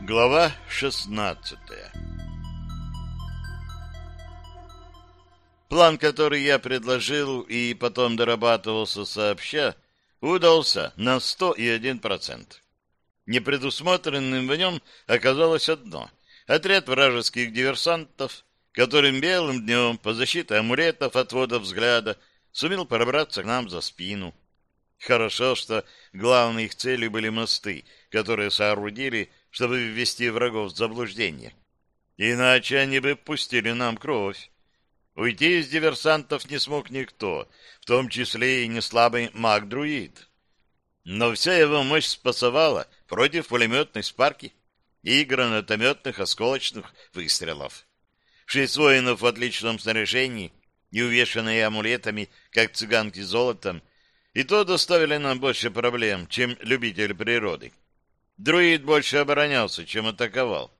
Глава шестнадцатая План, который я предложил и потом дорабатывался сообща, удался на сто и один процент. Непредусмотренным в нем оказалось одно — отряд вражеских диверсантов, которым белым днем по защите амулетов отвода взгляда сумел пробраться к нам за спину. Хорошо, что главной их целью были мосты, которые соорудили чтобы ввести врагов в заблуждение. Иначе они бы пустили нам кровь. Уйти из диверсантов не смог никто, в том числе и неслабый маг-друид. Но вся его мощь спасовала против пулеметной спарки и гранатометных осколочных выстрелов. Шесть воинов в отличном снаряжении и увешанные амулетами, как цыганки золотом, и то доставили нам больше проблем, чем любитель природы. Друид больше оборонялся, чем атаковал.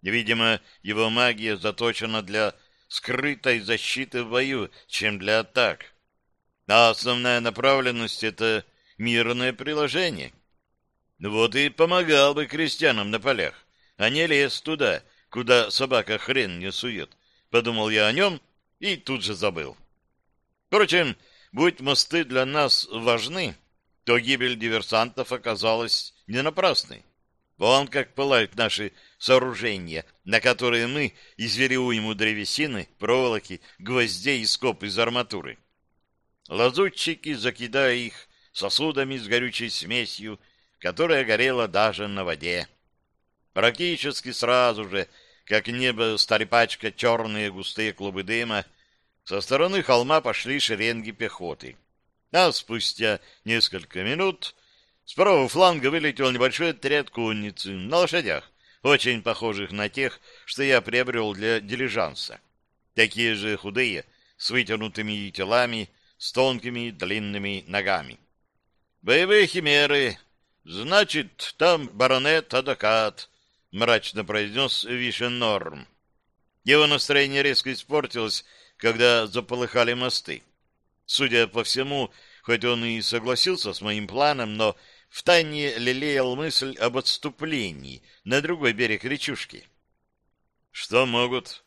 Видимо, его магия заточена для скрытой защиты в бою, чем для атак. А основная направленность — это мирное приложение. Вот и помогал бы крестьянам на полях, а не лез туда, куда собака хрен не сует. Подумал я о нем и тут же забыл. Впрочем, будь мосты для нас важны, то гибель диверсантов оказалась не напрасной. Вон как пылают наши сооружения, на которые мы извели уйму древесины, проволоки, гвоздей и скоб из арматуры. Лазутчики, закидая их сосудами с горючей смесью, которая горела даже на воде. Практически сразу же, как небо стали пачкать черные густые клубы дыма, со стороны холма пошли шеренги пехоты. А спустя несколько минут с правого фланга вылетел небольшой отряд конницы на лошадях, очень похожих на тех, что я приобрел для дилижанса. Такие же худые, с вытянутыми телами, с тонкими длинными ногами. «Боевые химеры! Значит, там баронет Адакат», — мрачно произнес Вишеннорм. Его настроение резко испортилось, когда заполыхали мосты. Судя по всему, хоть он и согласился с моим планом, но втайне лелеял мысль об отступлении на другой берег речушки. Что могут?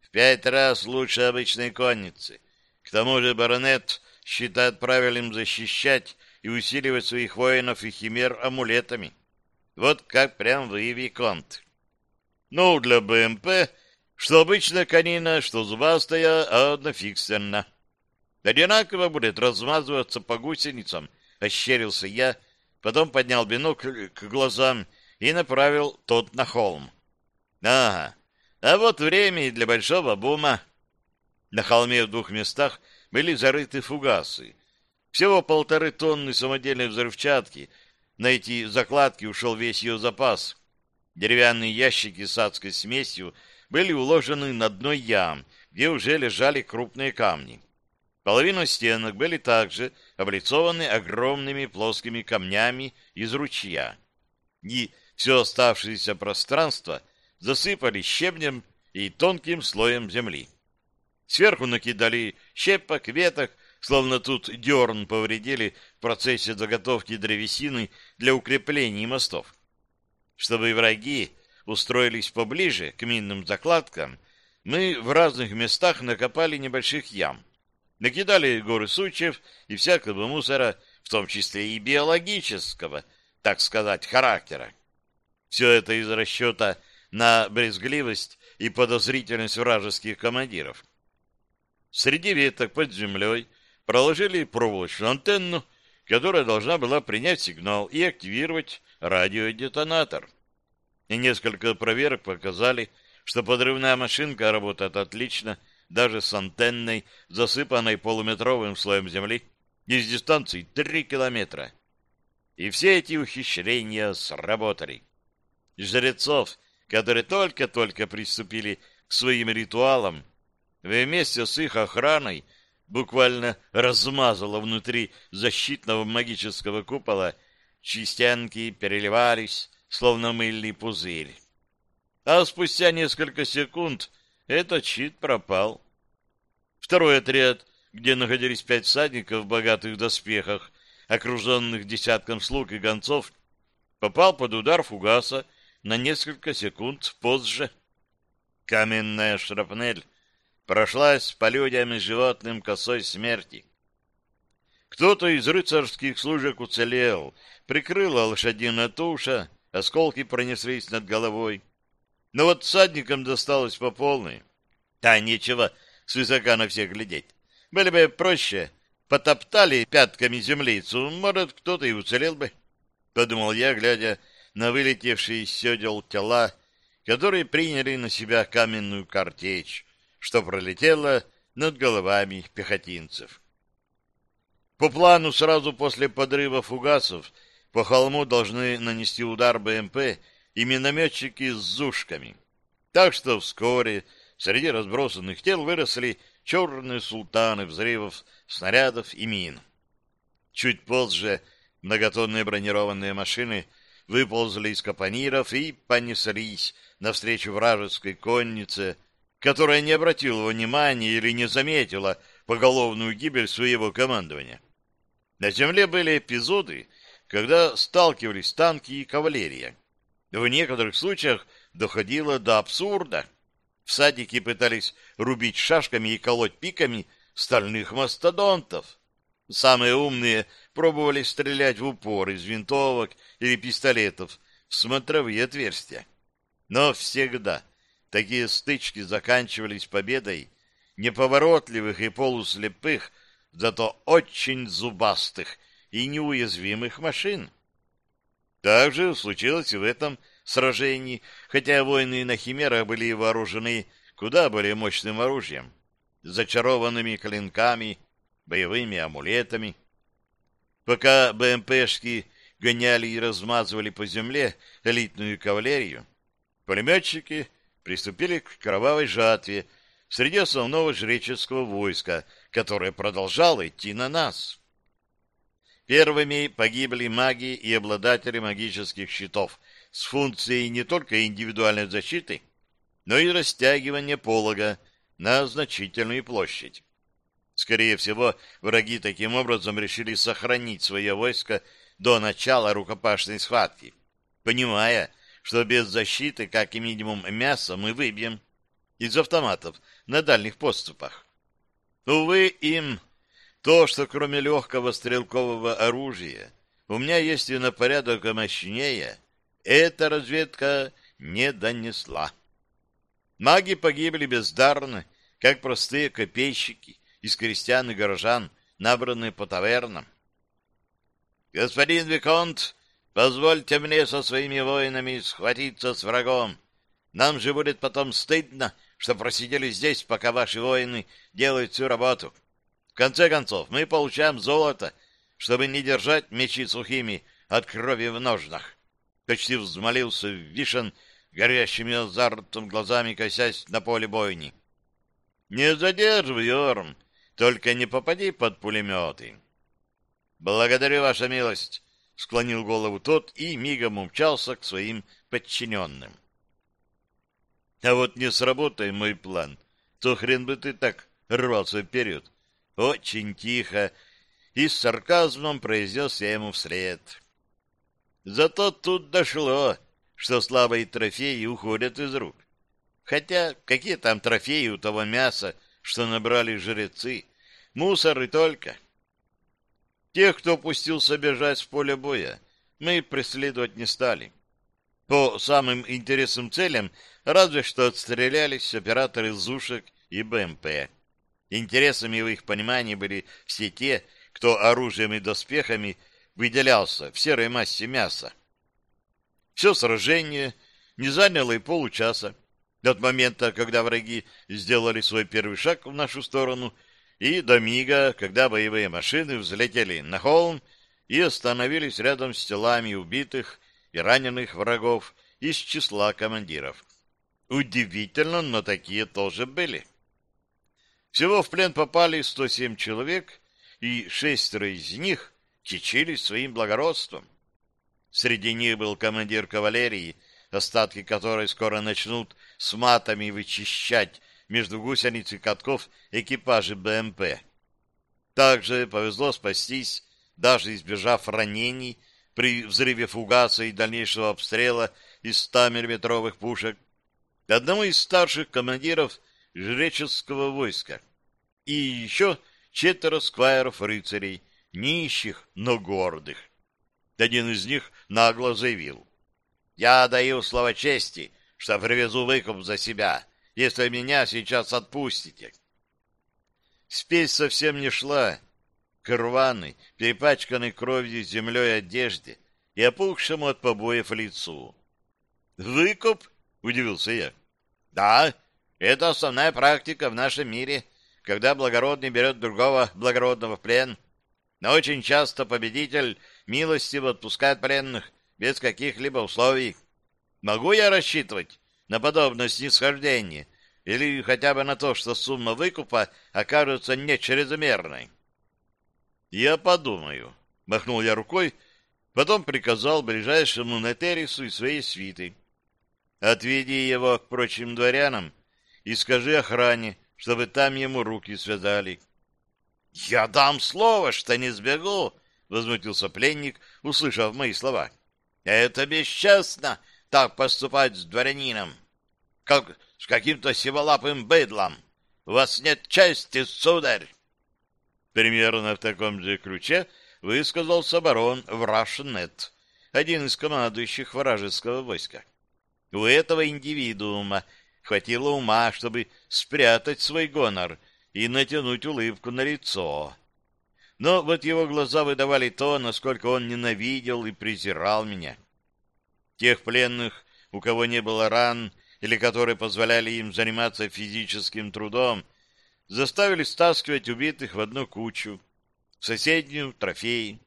В пять раз лучше обычной конницы. К тому же баронет считает правильным защищать и усиливать своих воинов и химер амулетами. Вот как прям вы, Виконт. Ну, для БМП, что обычная конина, что зубастая, а однофиксерна. Одинаково будет размазываться по гусеницам, ощерился я, потом поднял бинокль к глазам и направил тот на холм. Ага, а вот время и для большого бума. На холме в двух местах были зарыты фугасы. Всего полторы тонны самодельной взрывчатки. На эти закладки ушел весь ее запас. Деревянные ящики с адской смесью были уложены на дно ям, где уже лежали крупные камни. Половина стенок были также облицованы огромными плоскими камнями из ручья. И все оставшееся пространство засыпали щебнем и тонким слоем земли. Сверху накидали щепок, веток, словно тут дерн повредили в процессе заготовки древесины для укреплений мостов. Чтобы враги устроились поближе к минным закладкам, мы в разных местах накопали небольших ям. Накидали горы сучьев и всякого мусора, в том числе и биологического, так сказать, характера. Все это из расчета на брезгливость и подозрительность вражеских командиров. Среди веток под землей проложили проволочную антенну, которая должна была принять сигнал и активировать радиодетонатор. И несколько проверок показали, что подрывная машинка работает отлично, даже с антенной, засыпанной полуметровым слоем земли, из дистанции три километра. И все эти ухищрения сработали. Жрецов, которые только-только приступили к своим ритуалам, вместе с их охраной буквально размазало внутри защитного магического купола, частянки переливались, словно мыльный пузырь. А спустя несколько секунд этот щит пропал. Второй отряд где находились пять всадников в богатых доспехах, окруженных десятком слуг и гонцов, попал под удар фугаса на несколько секунд позже. Каменная шрапнель прошлась по людям и животным косой смерти. Кто-то из рыцарских служек уцелел, прикрыла лошадиная туша, осколки пронеслись над головой. Но вот всадникам досталось по полной. Да, нечего свысока на всех глядеть. Были бы проще, потоптали пятками землицу, может, кто-то и уцелел бы. Подумал я, глядя на вылетевшие из седел тела, которые приняли на себя каменную картечь, что пролетела над головами пехотинцев. По плану сразу после подрыва фугасов по холму должны нанести удар БМП и минометчики с зушками. Так что вскоре среди разбросанных тел выросли черные султаны взрывов, снарядов и мин. Чуть позже многотонные бронированные машины выползли из капониров и понеслись навстречу вражеской коннице, которая не обратила внимания или не заметила поголовную гибель своего командования. На земле были эпизоды, когда сталкивались танки и кавалерия. В некоторых случаях доходило до абсурда. Всадники пытались рубить шашками и колоть пиками стальных мастодонтов. Самые умные пробовали стрелять в упор из винтовок или пистолетов в смотровые отверстия. Но всегда такие стычки заканчивались победой неповоротливых и полуслепых зато очень зубастых и неуязвимых машин. Также случилось и в этом сражении, хотя воины на Химерах были вооружены куда более мощным оружием, зачарованными клинками, боевыми амулетами. Пока БМПшки гоняли и размазывали по земле элитную кавалерию, пулеметчики приступили к кровавой жатве среди основного жреческого войска — которое продолжало идти на нас. Первыми погибли маги и обладатели магических щитов с функцией не только индивидуальной защиты, но и растягивания полога на значительную площадь. Скорее всего, враги таким образом решили сохранить свое войско до начала рукопашной схватки, понимая, что без защиты, как и минимум мяса, мы выбьем из автоматов на дальних подступах. Увы, им то, что кроме легкого стрелкового оружия у меня есть и на порядок мощнее, эта разведка не донесла. Маги погибли бездарно, как простые копейщики из крестьян и горожан, набранные по тавернам. «Господин Виконт, позвольте мне со своими воинами схватиться с врагом. Нам же будет потом стыдно, что просидели здесь, пока ваши воины делают всю работу. В конце концов, мы получаем золото, чтобы не держать мечи сухими от крови в ножнах. Почти взмолился Вишен, горящими азартом глазами косясь на поле бойни. Не задерживай, Орм, только не попади под пулеметы. Благодарю, ваша милость, склонил голову тот и мигом умчался к своим подчиненным. А вот не сработай мой план, то хрен бы ты так рвался вперед. Очень тихо и с сарказмом произнес я ему вслед. Зато тут дошло, что слабые трофеи уходят из рук. Хотя какие там трофеи у того мяса, что набрали жрецы? Мусор и только. Тех, кто пустился бежать с поля боя, мы преследовать не стали. По самым интересным целям разве что отстрелялись операторы ЗУшек и БМП. Интересами в их понимании были все те, кто оружием и доспехами выделялся в серой массе мяса. Все сражение не заняло и получаса, от момента, когда враги сделали свой первый шаг в нашу сторону, и до мига, когда боевые машины взлетели на холм и остановились рядом с телами убитых и раненых врагов из числа командиров. Удивительно, но такие тоже были. Всего в плен попали 107 человек, и шестеро из них кичились своим благородством. Среди них был командир кавалерии, остатки которой скоро начнут с матами вычищать между гусениц и катков экипажи БМП. Также повезло спастись, даже избежав ранений при взрыве фугаса и дальнейшего обстрела из 100 миллиметровых пушек, одному из старших командиров жреческого войска, и еще четверо сквайров-рыцарей, нищих, но гордых. Один из них нагло заявил. «Я даю слово чести, что привезу выкуп за себя, если меня сейчас отпустите». Спесь совсем не шла к рваной, перепачканной кровью землей одежде и опухшему от побоев лицу. «Выкуп?» — удивился я. «Да, это основная практика в нашем мире, когда благородный берет другого благородного в плен. Но очень часто победитель милостиво отпускает пленных без каких-либо условий. Могу я рассчитывать на подобное снисхождение или хотя бы на то, что сумма выкупа окажется не чрезмерной? Я подумаю, махнул я рукой, потом приказал ближайшему Нетерису и своей свиты. Отведи его к прочим дворянам и скажи охране, чтобы там ему руки связали. — Я дам слово, что не сбегу, — возмутился пленник, услышав мои слова. — Это бесчестно так поступать с дворянином, как с каким-то сиволапым быдлом. У вас нет чести, сударь. Примерно в таком же ключе высказался барон Врашнет, один из командующих вражеского войска. У этого индивидуума хватило ума, чтобы спрятать свой гонор и натянуть улыбку на лицо. Но вот его глаза выдавали то, насколько он ненавидел и презирал меня. Тех пленных, у кого не было ран или которые позволяли им заниматься физическим трудом, заставили стаскивать убитых в одну кучу, в соседнюю трофей.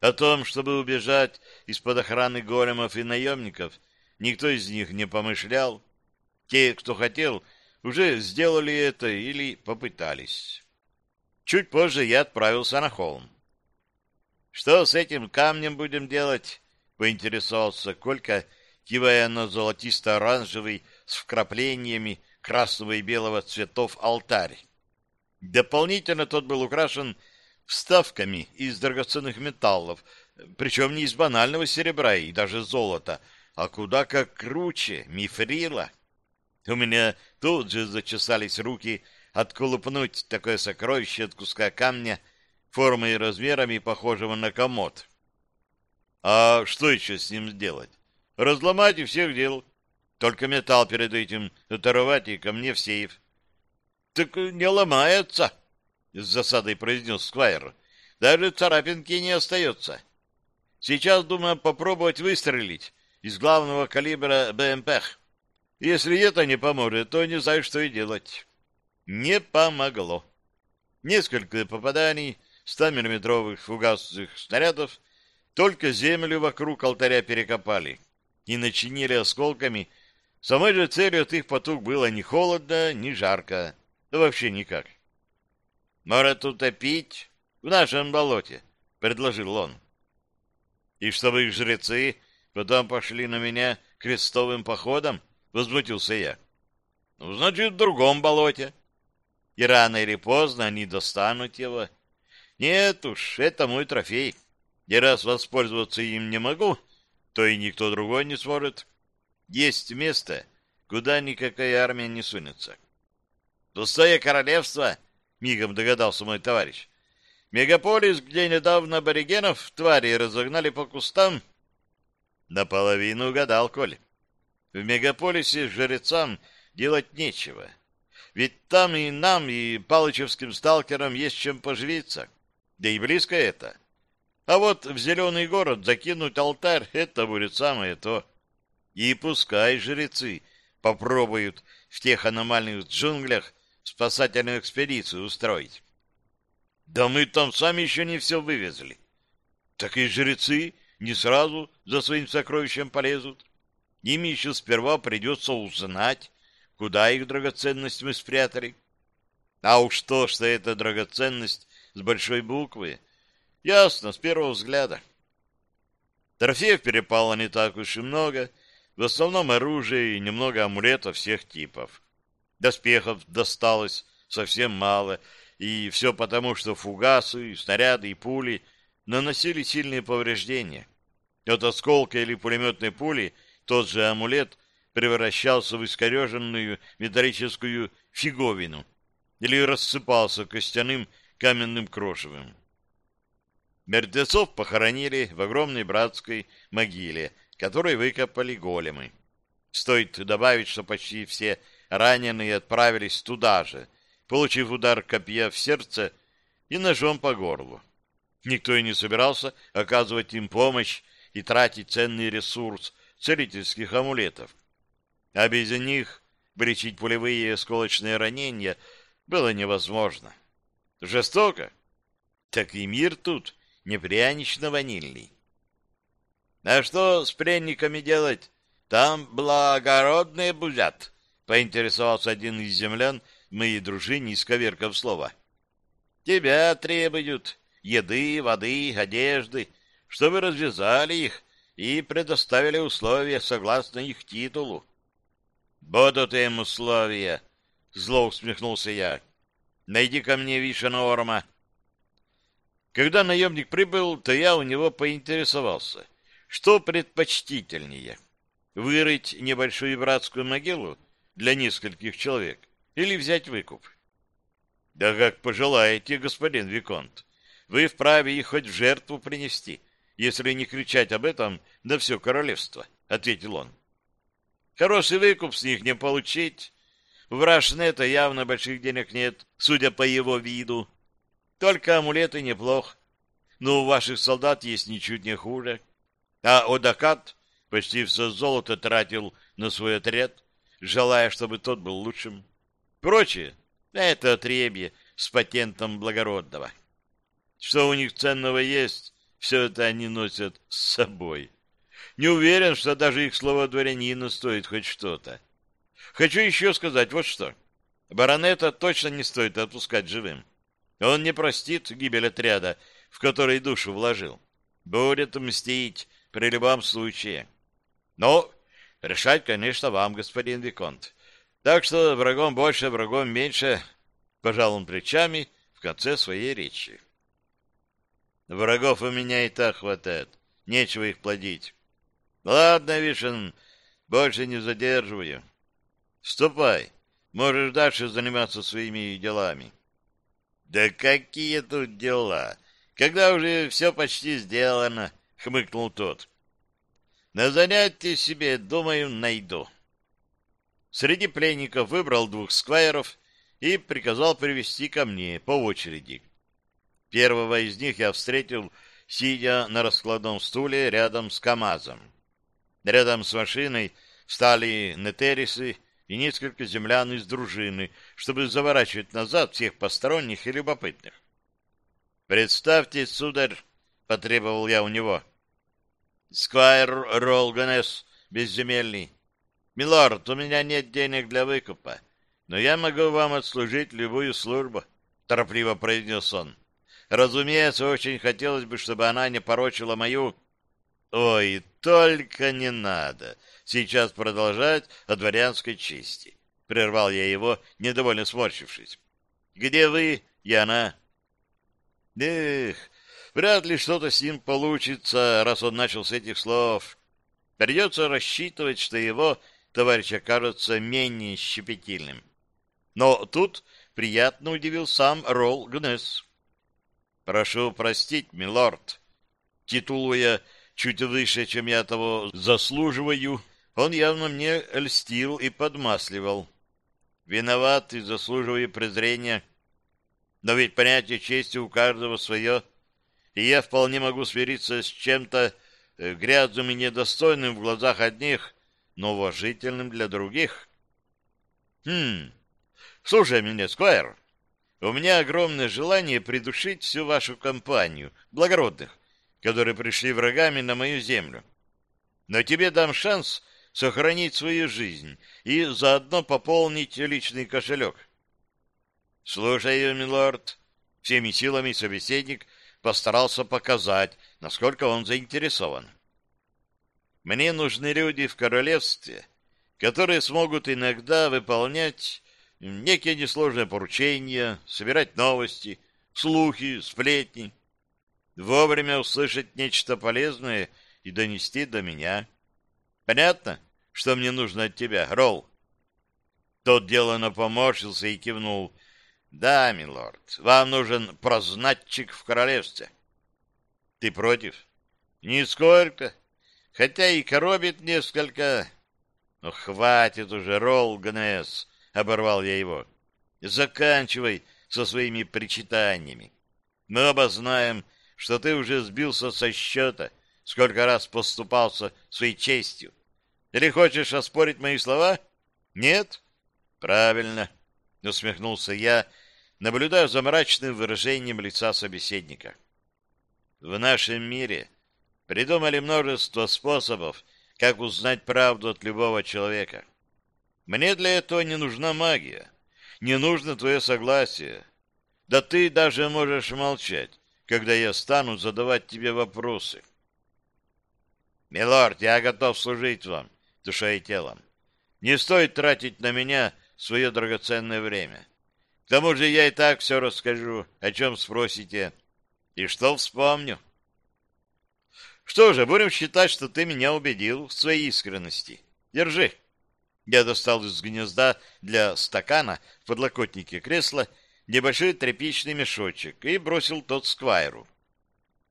О том, чтобы убежать из-под охраны големов и наемников, никто из них не помышлял. Те, кто хотел, уже сделали это или попытались. Чуть позже я отправился на холм. «Что с этим камнем будем делать?» — поинтересовался Колька, кивая на золотисто-оранжевый с вкраплениями красного и белого цветов алтарь. Дополнительно тот был украшен вставками из драгоценных металлов, причем не из банального серебра и даже золота, а куда как круче, мифрила. У меня тут же зачесались руки отколупнуть такое сокровище от куска камня формой и размерами, похожего на комод. А что еще с ним сделать? Разломать и всех дел. Только металл перед этим оторвать и ко мне в сейф. — Так не ломается, — с засадой произнес Сквайр. — Даже царапинки не остается. Сейчас думаю попробовать выстрелить из главного калибра БМП. Если это не поможет, то не знаю, что и делать. Не помогло. Несколько попаданий 100-миллиметровых фугасных снарядов только землю вокруг алтаря перекопали и начинили осколками. Самой же целью от их потуг было ни холодно, ни жарко. Да вообще никак. «Может, утопить в нашем болоте?» — предложил он. «И чтобы их жрецы потом пошли на меня крестовым походом?» — возмутился я. «Ну, значит, в другом болоте. И рано или поздно они достанут его. Нет уж, это мой трофей. И раз воспользоваться им не могу, то и никто другой не сможет. Есть место, куда никакая армия не сунется. Пустое королевство, мигом догадался мой товарищ. Мегаполис, где недавно аборигенов твари разогнали по кустам. Наполовину угадал, Коль. В мегаполисе жрецам делать нечего. Ведь там и нам, и палычевским сталкерам есть чем поживиться. Да и близко это. А вот в зеленый город закинуть алтарь — это будет самое то. И пускай жрецы попробуют в тех аномальных джунглях спасательную экспедицию устроить. Да мы там сами еще не все вывезли. Так и жрецы не сразу за своим сокровищем полезут. Им еще сперва придется узнать, куда их драгоценность мы спрятали. А уж то, что это драгоценность с большой буквы, ясно с первого взгляда. Трофеев перепало не так уж и много, в основном оружие и немного амулетов всех типов. Доспехов досталось совсем мало, И все потому, что фугасы, снаряды и пули наносили сильные повреждения. От осколка или пулеметной пули тот же амулет превращался в искореженную металлическую фиговину или рассыпался костяным каменным крошевым. Мертвецов похоронили в огромной братской могиле, которой выкопали големы. Стоит добавить, что почти все раненые отправились туда же, получив удар копья в сердце и ножом по горлу. Никто и не собирался оказывать им помощь и тратить ценный ресурс целительских амулетов. А без них лечить пулевые и осколочные ранения было невозможно. Жестоко? Так и мир тут не прянично-ванильный. А что с пленниками делать? Там благородные бузят, поинтересовался один из землян моей дружине, исковеркав слова. Тебя требуют еды, воды, одежды, чтобы развязали их и предоставили условия согласно их титулу. «Будут им условия!» — зло усмехнулся я. «Найди ко мне Виша Норма». Когда наемник прибыл, то я у него поинтересовался, что предпочтительнее — вырыть небольшую братскую могилу для нескольких человек или взять выкуп. Да как пожелаете, господин Виконт. Вы вправе их хоть в жертву принести, если не кричать об этом на все королевство, — ответил он. Хороший выкуп с них не получить. В Рашнета явно больших денег нет, судя по его виду. Только амулеты неплохо. Но у ваших солдат есть ничуть не хуже. А Одакат почти все золото тратил на свой отряд, желая, чтобы тот был лучшим. Прочее — это отребье с патентом благородного. Что у них ценного есть, все это они носят с собой. Не уверен, что даже их слово дворянина стоит хоть что-то. Хочу еще сказать вот что. Баронета точно не стоит отпускать живым. Он не простит гибель отряда, в который душу вложил. Будет мстить при любом случае. Но решать, конечно, вам, господин Виконт. Так что врагом больше, врагом меньше, пожал он плечами в конце своей речи. Врагов у меня и так хватает. Нечего их плодить. Ладно, Вишен, больше не задерживаю. Ступай. Можешь дальше заниматься своими делами. Да какие тут дела? Когда уже все почти сделано, хмыкнул тот. На занятие себе, думаю, найду. Среди пленников выбрал двух сквайров и приказал привести ко мне по очереди. Первого из них я встретил, сидя на раскладном стуле рядом с КамАЗом. Рядом с машиной встали нетерисы и несколько землян из дружины, чтобы заворачивать назад всех посторонних и любопытных. «Представьте, сударь», — потребовал я у него. «Сквайр Ролганес, безземельный. Милорд, у меня нет денег для выкупа, но я могу вам отслужить любую службу», — торопливо произнес он. «Разумеется, очень хотелось бы, чтобы она не порочила мою...» «Ой, только не надо сейчас продолжать о дворянской чести», — прервал я его, недовольно сморщившись. «Где вы и она?» Эх, вряд ли что-то с ним получится, раз он начал с этих слов. Придется рассчитывать, что его товарищ окажется менее щепетильным. Но тут приятно удивил сам Ролл Гнесс. «Прошу простить, милорд», титулуя чуть выше, чем я того заслуживаю, он явно мне льстил и подмасливал. Виноват и заслуживаю презрения. Но ведь понятие чести у каждого свое, и я вполне могу смириться с чем-то э, грязным и недостойным в глазах одних, но уважительным для других. Хм, слушай меня, Сквайр, у меня огромное желание придушить всю вашу компанию, благородных, которые пришли врагами на мою землю. Но тебе дам шанс сохранить свою жизнь и заодно пополнить личный кошелек. «Слушаю, милорд». Всеми силами собеседник постарался показать, насколько он заинтересован. «Мне нужны люди в королевстве, которые смогут иногда выполнять некие несложные поручения, собирать новости, слухи, сплетни, вовремя услышать нечто полезное и донести до меня. Понятно, что мне нужно от тебя, Ролл? Тот делано поморщился и кивнул. Да, милорд, вам нужен прознатчик в королевстве. Ты против? Нисколько. Хотя и коробит несколько. Ну, хватит уже, Ролл Гнесс, оборвал я его. Заканчивай со своими причитаниями. Мы оба знаем, что ты уже сбился со счета, сколько раз поступался своей честью. Или хочешь оспорить мои слова? Нет? Правильно, усмехнулся я, наблюдая за мрачным выражением лица собеседника. В нашем мире придумали множество способов, как узнать правду от любого человека. Мне для этого не нужна магия, не нужно твое согласие. Да ты даже можешь молчать, когда я стану задавать тебе вопросы. Милорд, я готов служить вам, душой и телом. Не стоит тратить на меня свое драгоценное время. К тому же я и так все расскажу, о чем спросите, и что вспомню. Что же, будем считать, что ты меня убедил в своей искренности. Держи. Я достал из гнезда для стакана в подлокотнике кресла небольшой тряпичный мешочек и бросил тот сквайру.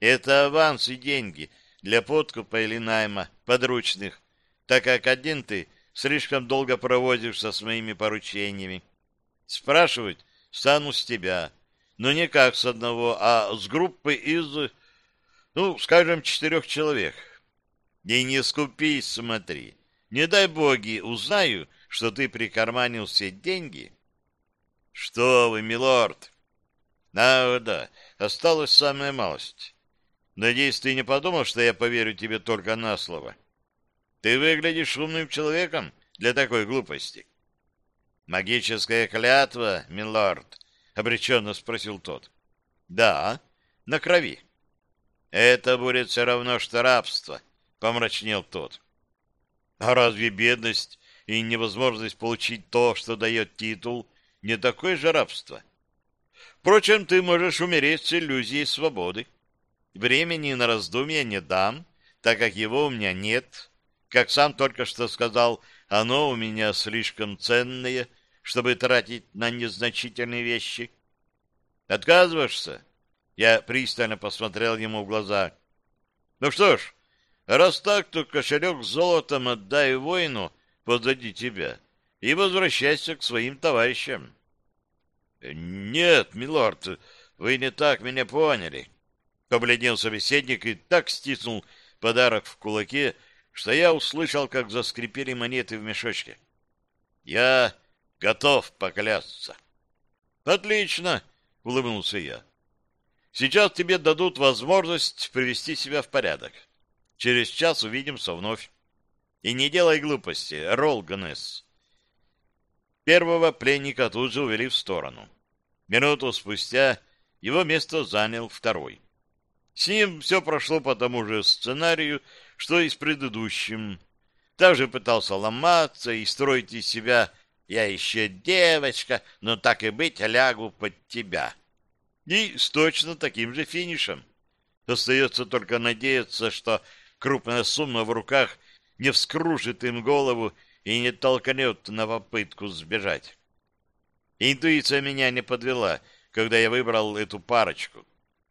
Это аванс и деньги для подкупа или найма подручных, так как один ты слишком долго проводишься с моими поручениями. Спрашивать стану с тебя, но не как с одного, а с группы из, ну, скажем, четырех человек. И не скупись, смотри. Не дай боги, узнаю, что ты прикарманил все деньги, что вы, милорд? А, да, осталась самая малость. Надеюсь, ты не подумал, что я поверю тебе только на слово. Ты выглядишь умным человеком для такой глупости. Магическая клятва, милорд, обреченно спросил тот. Да, на крови. Это будет все равно, что рабство, помрачнел тот. А разве бедность и невозможность получить то, что дает титул, не такое же рабство. Впрочем, ты можешь умереть с иллюзией свободы. Времени на раздумья не дам, так как его у меня нет. Как сам только что сказал, оно у меня слишком ценное, чтобы тратить на незначительные вещи. Отказываешься? Я пристально посмотрел ему в глаза. Ну что ж, раз так, то кошелек с золотом отдай воину позади тебя и возвращайся к своим товарищам. — Нет, милорд, вы не так меня поняли. Побледнел собеседник и так стиснул подарок в кулаке, что я услышал, как заскрипели монеты в мешочке. — Я готов поклясться. — Отлично, — улыбнулся я. — Сейчас тебе дадут возможность привести себя в порядок. Через час увидимся вновь. И не делай глупости, Ролганес. Первого пленника тут же увели в сторону. Минуту спустя его место занял второй. С ним все прошло по тому же сценарию, что и с предыдущим. Также пытался ломаться и строить из себя «я еще девочка, но так и быть, лягу под тебя». И с точно таким же финишем. Остается только надеяться, что крупная сумма в руках не вскружит им голову и не толкнет на попытку сбежать. Интуиция меня не подвела, когда я выбрал эту парочку.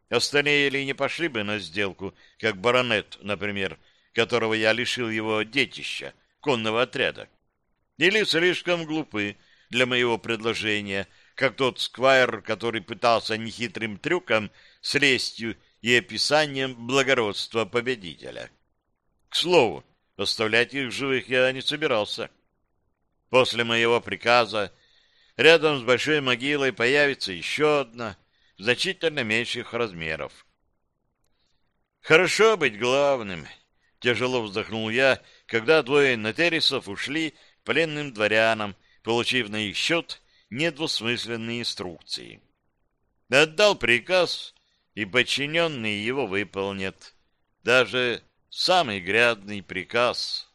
Остальные или не пошли бы на сделку, как баронет, например, которого я лишил его детища, конного отряда. Или слишком глупы для моего предложения, как тот сквайр, который пытался нехитрым трюком с лестью и описанием благородства победителя. К слову, оставлять их живых я не собирался. После моего приказа рядом с большой могилой появится еще одна, значительно меньших размеров. «Хорошо быть главным», — тяжело вздохнул я, когда двое натерисов ушли пленным дворянам, получив на их счет недвусмысленные инструкции. Отдал приказ, и подчиненные его выполнят. Даже самый грядный приказ —